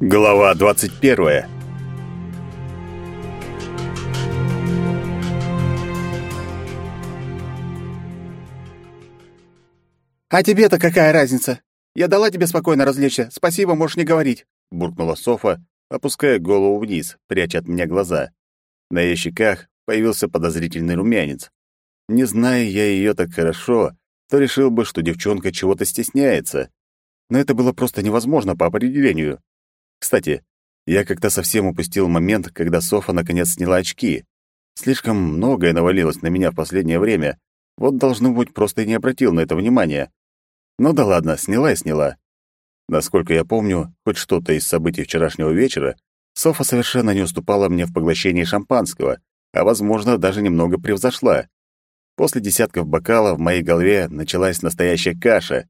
Глава 21. «А тебе-то какая разница? Я дала тебе спокойно развлечься. Спасибо, можешь не говорить», — буркнула Софа, опуская голову вниз, пряча от меня глаза. На ее щеках появился подозрительный румянец. Не зная я ее так хорошо, то решил бы, что девчонка чего-то стесняется. Но это было просто невозможно по определению. Кстати, я как-то совсем упустил момент, когда Софа наконец сняла очки. Слишком многое навалилось на меня в последнее время. Вот, должно быть, просто и не обратил на это внимания. Ну да ладно, сняла и сняла. Насколько я помню, хоть что-то из событий вчерашнего вечера, Софа совершенно не уступала мне в поглощении шампанского, а, возможно, даже немного превзошла. После десятков бокалов в моей голове началась настоящая каша.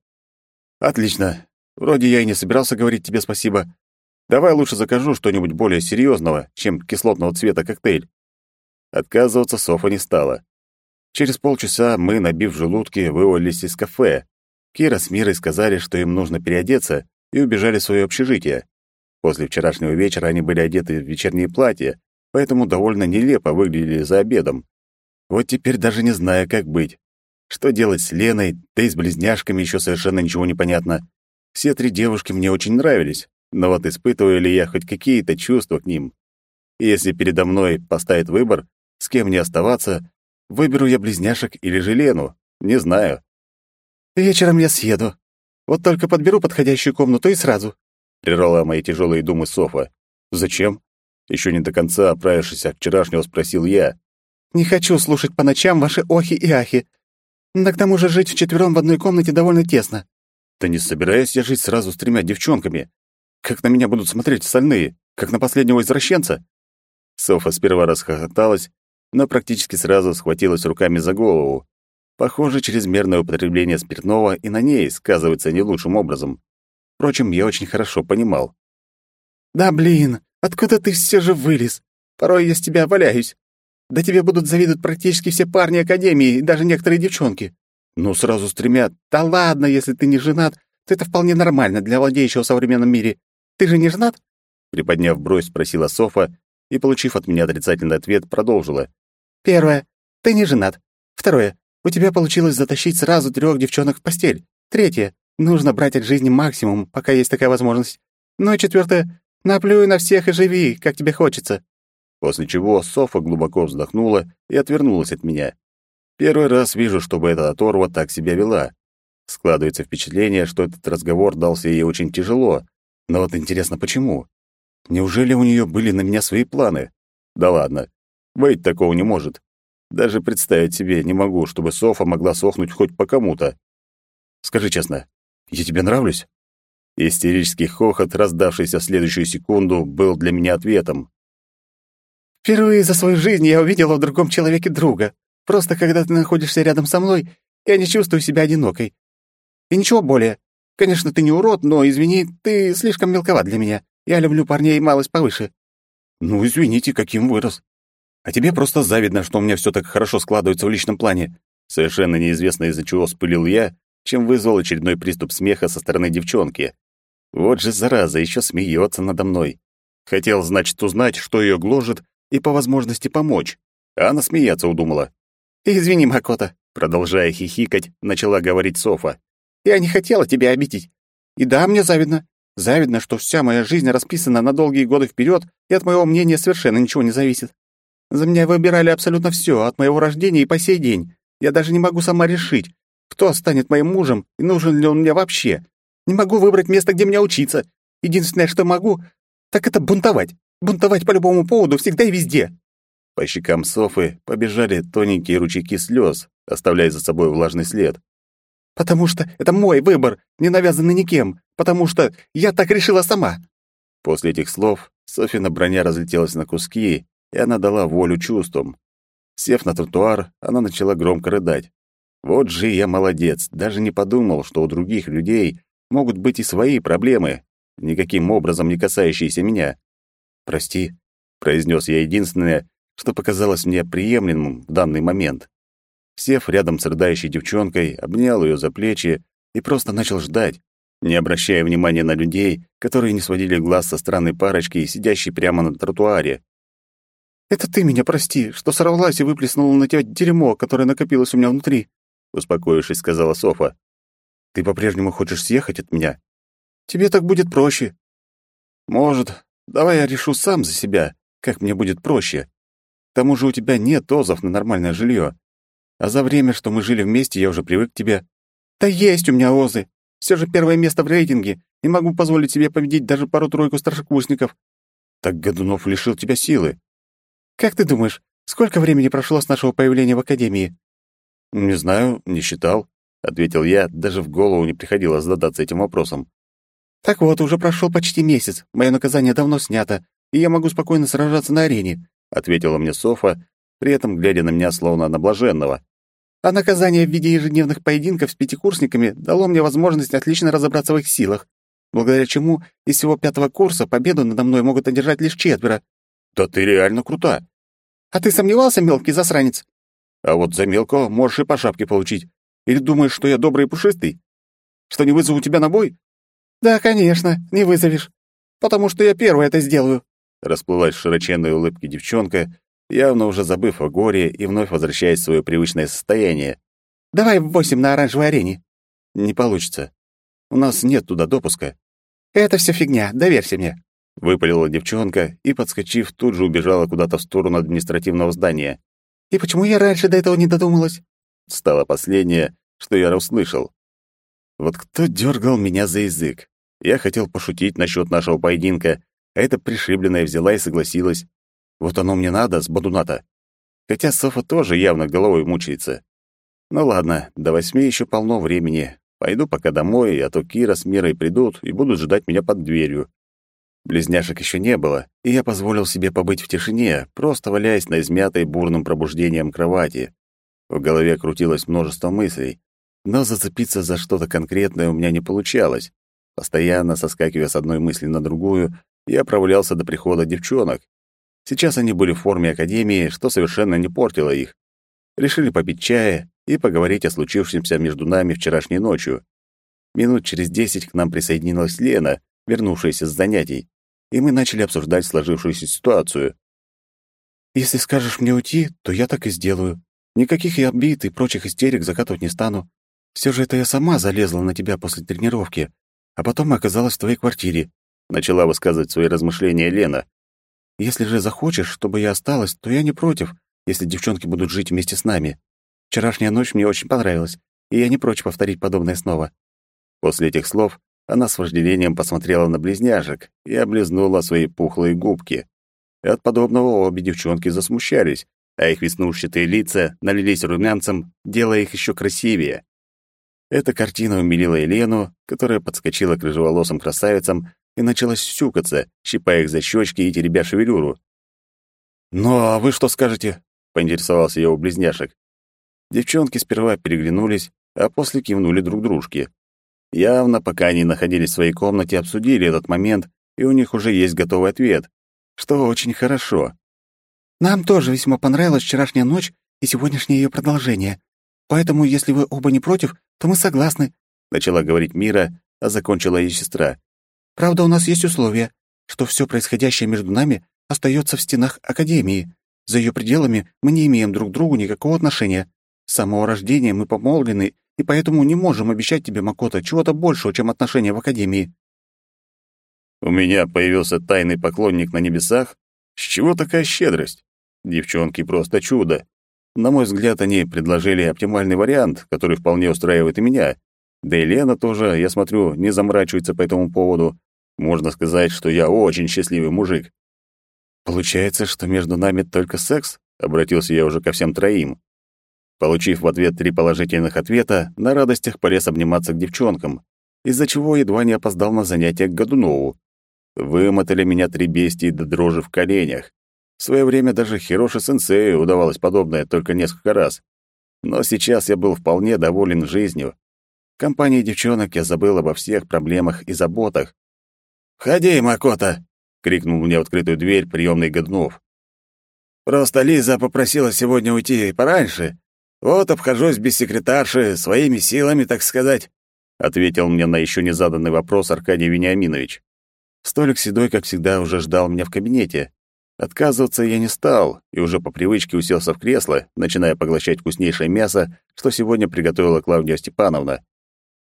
«Отлично. Вроде я и не собирался говорить тебе спасибо. Давай лучше закажу что-нибудь более серьезного, чем кислотного цвета коктейль». Отказываться Софа не стала. Через полчаса мы, набив желудки, вывалились из кафе. Кира с Мирой сказали, что им нужно переодеться, и убежали в свое общежитие. После вчерашнего вечера они были одеты в вечерние платья, поэтому довольно нелепо выглядели за обедом. Вот теперь даже не знаю, как быть. Что делать с Леной, да и с близняшками еще совершенно ничего не понятно. Все три девушки мне очень нравились, но вот испытываю ли я хоть какие-то чувства к ним? Если передо мной поставит выбор, с кем мне оставаться, выберу я близняшек или же Лену, не знаю. «Вечером я съеду. Вот только подберу подходящую комнату и сразу», — прервала мои тяжелые думы Софа. «Зачем?» Еще не до конца оправившись от вчерашнего, спросил я. «Не хочу слушать по ночам ваши охи и ахи. Да к тому же жить вчетвером в одной комнате довольно тесно». «Да не собираюсь я жить сразу с тремя девчонками. Как на меня будут смотреть остальные? Как на последнего извращенца?» Софа сперва расхохоталась, но практически сразу схватилась руками за голову. Похоже, чрезмерное употребление спиртного и на ней сказывается не лучшим образом. Впрочем, я очень хорошо понимал. «Да блин, откуда ты все же вылез? Порой я с тебя валяюсь. Да тебе будут завидовать практически все парни Академии и даже некоторые девчонки. Ну, сразу с тремя. Да ладно, если ты не женат, то это вполне нормально для владеющего современном мире. Ты же не женат?» Приподняв бровь, спросила Софа и, получив от меня отрицательный ответ, продолжила. «Первое. Ты не женат. Второе. У тебя получилось затащить сразу трех девчонок в постель. Третье. Нужно брать от жизни максимум, пока есть такая возможность. Ну и четвертое. Наплюй на всех и живи, как тебе хочется». После чего Софа глубоко вздохнула и отвернулась от меня. Первый раз вижу, чтобы эта оторва так себя вела. Складывается впечатление, что этот разговор дался ей очень тяжело. Но вот интересно, почему? Неужели у нее были на меня свои планы? Да ладно. Быть такого не может. Даже представить себе не могу, чтобы Софа могла сохнуть хоть по кому-то. Скажи честно, я тебе нравлюсь? Истерический хохот, раздавшийся в следующую секунду, был для меня ответом. Впервые за свою жизнь я увидела в другом человеке друга. Просто когда ты находишься рядом со мной, я не чувствую себя одинокой. И ничего более. Конечно, ты не урод, но, извини, ты слишком мелковат для меня. Я люблю парней малость повыше». «Ну, извините, каким вырос. А тебе просто завидно, что у меня все так хорошо складывается в личном плане». Совершенно неизвестно из-за чего спылил я, чем вызвал очередной приступ смеха со стороны девчонки. Вот же зараза, еще смеется надо мной. Хотел, значит, узнать, что ее гложет, и по возможности помочь. А она смеяться удумала. «Извини, Макота», — продолжая хихикать, начала говорить Софа. «Я не хотела тебя обидеть. И да, мне завидно. Завидно, что вся моя жизнь расписана на долгие годы вперед, и от моего мнения совершенно ничего не зависит. За меня выбирали абсолютно все, от моего рождения и по сей день. Я даже не могу сама решить, кто станет моим мужем и нужен ли он мне вообще. Не могу выбрать место, где мне учиться. Единственное, что могу, так это бунтовать. Бунтовать по любому поводу всегда и везде. По щекам Софы побежали тоненькие ручейки слез, оставляя за собой влажный след. «Потому что это мой выбор, не навязанный никем, потому что я так решила сама». После этих слов Софина броня разлетелась на куски, и она дала волю чувствам. Сев на тротуар, она начала громко рыдать. Вот же я молодец, даже не подумал, что у других людей могут быть и свои проблемы, никаким образом не касающиеся меня. «Прости», — произнес я единственное, что показалось мне приемлемым в данный момент. Сев рядом с рыдающей девчонкой, обнял ее за плечи и просто начал ждать. не обращая внимания на людей, которые не сводили глаз со странной парочки, сидящей прямо на тротуаре. «Это ты меня прости, что сорвалась и выплеснула на тебя дерьмо, которое накопилось у меня внутри», — успокоившись, сказала Софа. «Ты по-прежнему хочешь съехать от меня? Тебе так будет проще». «Может, давай я решу сам за себя, как мне будет проще. К тому же у тебя нет озов на нормальное жилье. А за время, что мы жили вместе, я уже привык к тебе». «Да есть у меня озы. Все же первое место в рейтинге, и могу позволить себе победить даже пару-тройку старшекурсников». «Так Годунов лишил тебя силы. Как ты думаешь, сколько времени прошло с нашего появления в Академии?» «Не знаю, не считал», — ответил я, даже в голову не приходило задаться этим вопросом. «Так вот, уже прошел почти месяц, мое наказание давно снято, и я могу спокойно сражаться на арене», — ответила мне Софа, при этом глядя на меня словно на блаженного. «А наказание в виде ежедневных поединков с пятикурсниками дало мне возможность отлично разобраться в их силах, благодаря чему из всего пятого курса победу надо мной могут одержать лишь четверо. Да ты реально крута. А ты сомневался, мелкий засранец? А вот за мелкого можешь и по шапке получить. Или думаешь, что я добрый и пушистый? Что не вызову тебя на бой? Да, конечно, не вызовешь. Потому что я первый это сделаю. Расплылась в широченной улыбке девчонка, явно уже забыв о горе и вновь возвращаясь в свое привычное состояние. «Давай восемь на оранжевой арене». «Не получится. У нас нет туда допуска». «Это все фигня, доверься мне. Выпалила девчонка и, подскочив, тут же убежала куда-то в сторону административного здания. «И почему я раньше до этого не додумалась?» Стало последнее, что я услышал. Вот кто дергал меня за язык? Я хотел пошутить насчет нашего поединка, а эта пришибленная взяла и согласилась. Вот оно мне надо, с Бадуната. Хотя Софа тоже явно головой мучается. Ну ладно, до восьми еще полно времени. Пойду пока домой, а то Кира с Мирой придут и будут ждать меня под дверью. Близняшек еще не было, и я позволил себе побыть в тишине, просто валяясь на измятой бурным пробуждением кровати. В голове крутилось множество мыслей, но зацепиться за что-то конкретное у меня не получалось. Постоянно соскакивая с одной мысли на другую, я провалялся до прихода девчонок. Сейчас они были в форме академии, что совершенно не портило их. Решили попить чая и поговорить о случившемся между нами вчерашней ночью. Минут через десять к нам присоединилась Лена, вернувшаяся с занятий и мы начали обсуждать сложившуюся ситуацию. «Если скажешь мне уйти, то я так и сделаю. Никаких я обид и прочих истерик закатывать не стану. Все же это я сама залезла на тебя после тренировки, а потом оказалась в твоей квартире», — начала высказывать свои размышления Лена. «Если же захочешь, чтобы я осталась, то я не против, если девчонки будут жить вместе с нами. Вчерашняя ночь мне очень понравилась, и я не прочь повторить подобное снова». После этих слов она с вожделением посмотрела на близняшек и облизнула свои пухлые губки. И от подобного обе девчонки засмущались, а их веснушчатые лица налились румянцем, делая их еще красивее. Эта картина умилила Елену, которая подскочила к рыжеволосым красавицам и начала сюкаться, щипая их за щечки и теребя шевелюру. «Ну, а вы что скажете?» — поинтересовался я у близняшек. Девчонки сперва переглянулись, а после кивнули друг дружке. Явно, пока они находились в своей комнате, обсудили этот момент, и у них уже есть готовый ответ, что очень хорошо. «Нам тоже весьма понравилась вчерашняя ночь и сегодняшнее ее продолжение. Поэтому, если вы оба не против, то мы согласны», — начала говорить Мира, а закончила ее сестра. «Правда, у нас есть условия, что все происходящее между нами остается в стенах Академии. За ее пределами мы не имеем друг к другу никакого отношения. С самого рождения мы помолвлены и поэтому не можем обещать тебе, Макото, чего-то большего, чем отношения в Академии». У меня появился тайный поклонник на небесах? С чего такая щедрость? Девчонки просто чудо. На мой взгляд, они предложили оптимальный вариант, который вполне устраивает и меня. Да и Лена тоже, я смотрю, не заморачивается по этому поводу. Можно сказать, что я очень счастливый мужик. Получается, что между нами только секс? Обратился я уже ко всем троим. Получив в ответ три положительных ответа, на радостях полез обниматься к девчонкам, из-за чего едва не опоздал на занятия к Годунову. Вымотали меня три бестии до дрожи в коленях. В свое время даже Хироши-сенсею удавалось подобное только несколько раз. Но сейчас я был вполне доволен жизнью. В компании девчонок я забыл обо всех проблемах и заботах. «Входи, Макота!» — крикнул мне в открытую дверь приемный Годунов. «Просто Лиза попросила сегодня уйти пораньше, вот обхожусь без секретарши, своими силами, так сказать. — ответил мне на еще не заданный вопрос Аркадий Вениаминович. Столик седой, как всегда, уже ждал меня в кабинете. Отказываться я не стал и уже по привычке уселся в кресло, начиная поглощать вкуснейшее мясо, что сегодня приготовила Клавдия Степановна.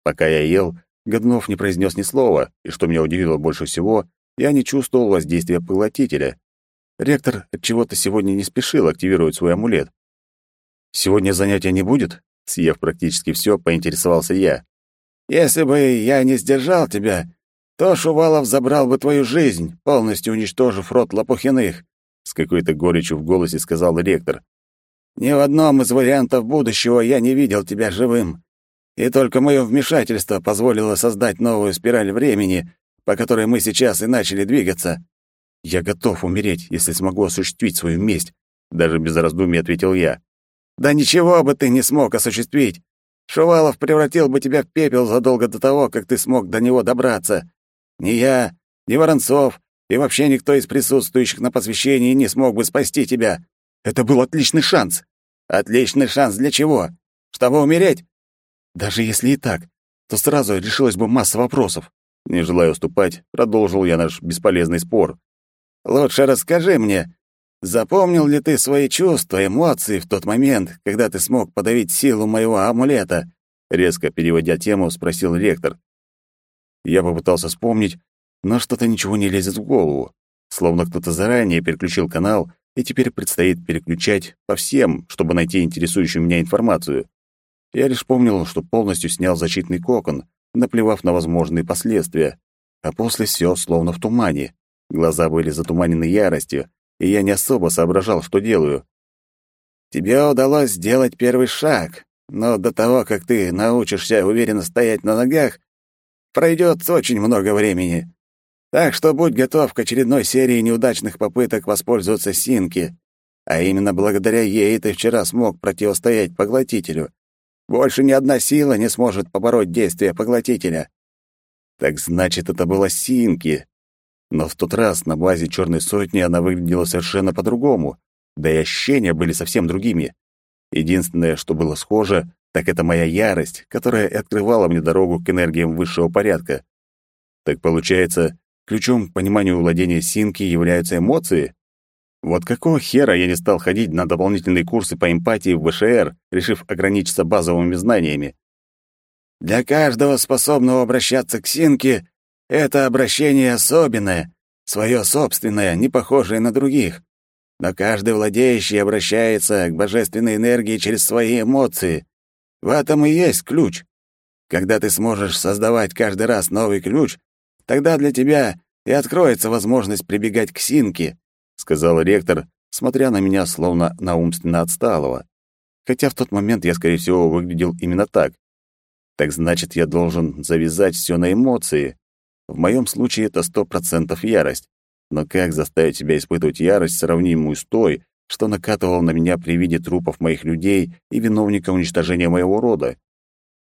Пока я ел, Годунов не произнес ни слова, и что меня удивило больше всего, я не чувствовал воздействия поглотителя. Ректор от чего-то сегодня не спешил активировать свой амулет. Сегодня занятия не будет? Съев практически все, поинтересовался я. Если бы я не сдержал тебя, то Шувалов забрал бы твою жизнь, полностью уничтожив род Лопухиных, с какой-то горечью в голосе сказал ректор. Ни в одном из вариантов будущего я не видел тебя живым. И только мое вмешательство позволило создать новую спираль времени, по которой мы сейчас и начали двигаться. Я готов умереть, если смогу осуществить свою месть, даже без раздумий ответил я. Да ничего бы ты не смог осуществить. Шувалов превратил бы тебя в пепел задолго до того, как ты смог до него добраться. Ни я, ни Воронцов и вообще никто из присутствующих на посвящении не смог бы спасти тебя. Это был отличный шанс. Отличный шанс для чего? Чтобы умереть? Даже если и так, то сразу решилась бы масса вопросов. Не желая уступать, продолжил я наш бесполезный спор. Лучше расскажи мне, запомнил ли ты свои чувства, эмоции в тот момент, когда ты смог подавить силу моего амулета? Резко переводя тему, спросил ректор. Я попытался вспомнить, но что-то ничего не лезет в голову. Словно кто-то заранее переключил канал, и теперь предстоит переключать по всем, чтобы найти интересующую меня информацию. Я лишь помнил, что полностью снял защитный кокон, наплевав на возможные последствия, а после все словно в тумане. Глаза были затуманены яростью, и я не особо соображал, что делаю. «Тебе удалось сделать первый шаг, но до того, как ты научишься уверенно стоять на ногах, пройдет очень много времени. Так что будь готов к очередной серии неудачных попыток воспользоваться Синки, а именно благодаря ей ты вчера смог противостоять поглотителю. Больше ни одна сила не сможет побороть действия поглотителя. Так значит, это была Синки. Но в тот раз на базе Черной Сотни она выглядела совершенно по-другому, да и ощущения были совсем другими. Единственное, что было схоже, так это моя ярость, которая открывала мне дорогу к энергиям высшего порядка. Так получается, ключом к пониманию владения Синки являются эмоции? Вот какого хера я не стал ходить на дополнительные курсы по эмпатии в ВШР, решив ограничиться базовыми знаниями? Для каждого способного обращаться к Синке это обращение особенное, свое собственное, не похожее на других. Но каждый владеющий обращается к божественной энергии через свои эмоции. В этом и есть ключ. Когда ты сможешь создавать каждый раз новый ключ, тогда для тебя и откроется возможность прибегать к Синке, — сказал ректор, смотря на меня словно на умственно отсталого. Хотя в тот момент я, скорее всего, выглядел именно так. Так значит, я должен завязать все на эмоции. В моем случае это сто процентов ярость. Но как заставить себя испытывать ярость, сравнимую с той, что накатывал на меня при виде трупов моих людей и виновника уничтожения моего рода?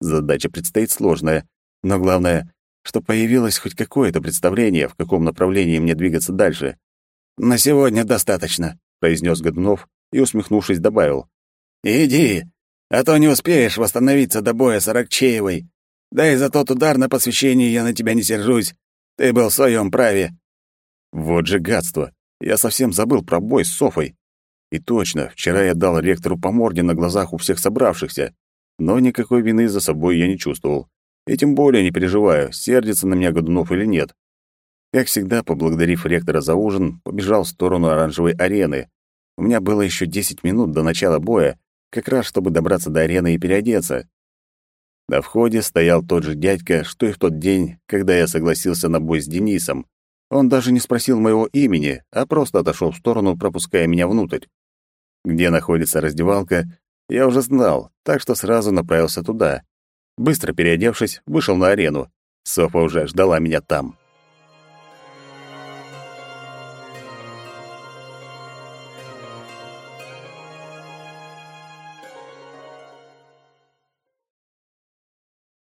Задача предстоит сложная, но главное, что появилось хоть какое-то представление, в каком направлении мне двигаться дальше. «На сегодня достаточно», — произнес Годунов и, усмехнувшись, добавил. «Иди, а то не успеешь восстановиться до боя с Аракчеевой. Да и за тот удар на посвящении я на тебя не сержусь. Ты был в своем праве». Вот же гадство. Я совсем забыл про бой с Софой. И точно, вчера я дал ректору по морде на глазах у всех собравшихся, но никакой вины за собой я не чувствовал. И тем более не переживаю, сердится на меня Годунов или нет. Как всегда, поблагодарив ректора за ужин, побежал в сторону оранжевой арены. У меня было еще 10 минут до начала боя, как раз чтобы добраться до арены и переодеться. На входе стоял тот же дядька, что и в тот день, когда я согласился на бой с Денисом. Он даже не спросил моего имени, а просто отошел в сторону, пропуская меня внутрь. Где находится раздевалка, я уже знал, так что сразу направился туда. Быстро переодевшись, вышел на арену. Софа уже ждала меня там.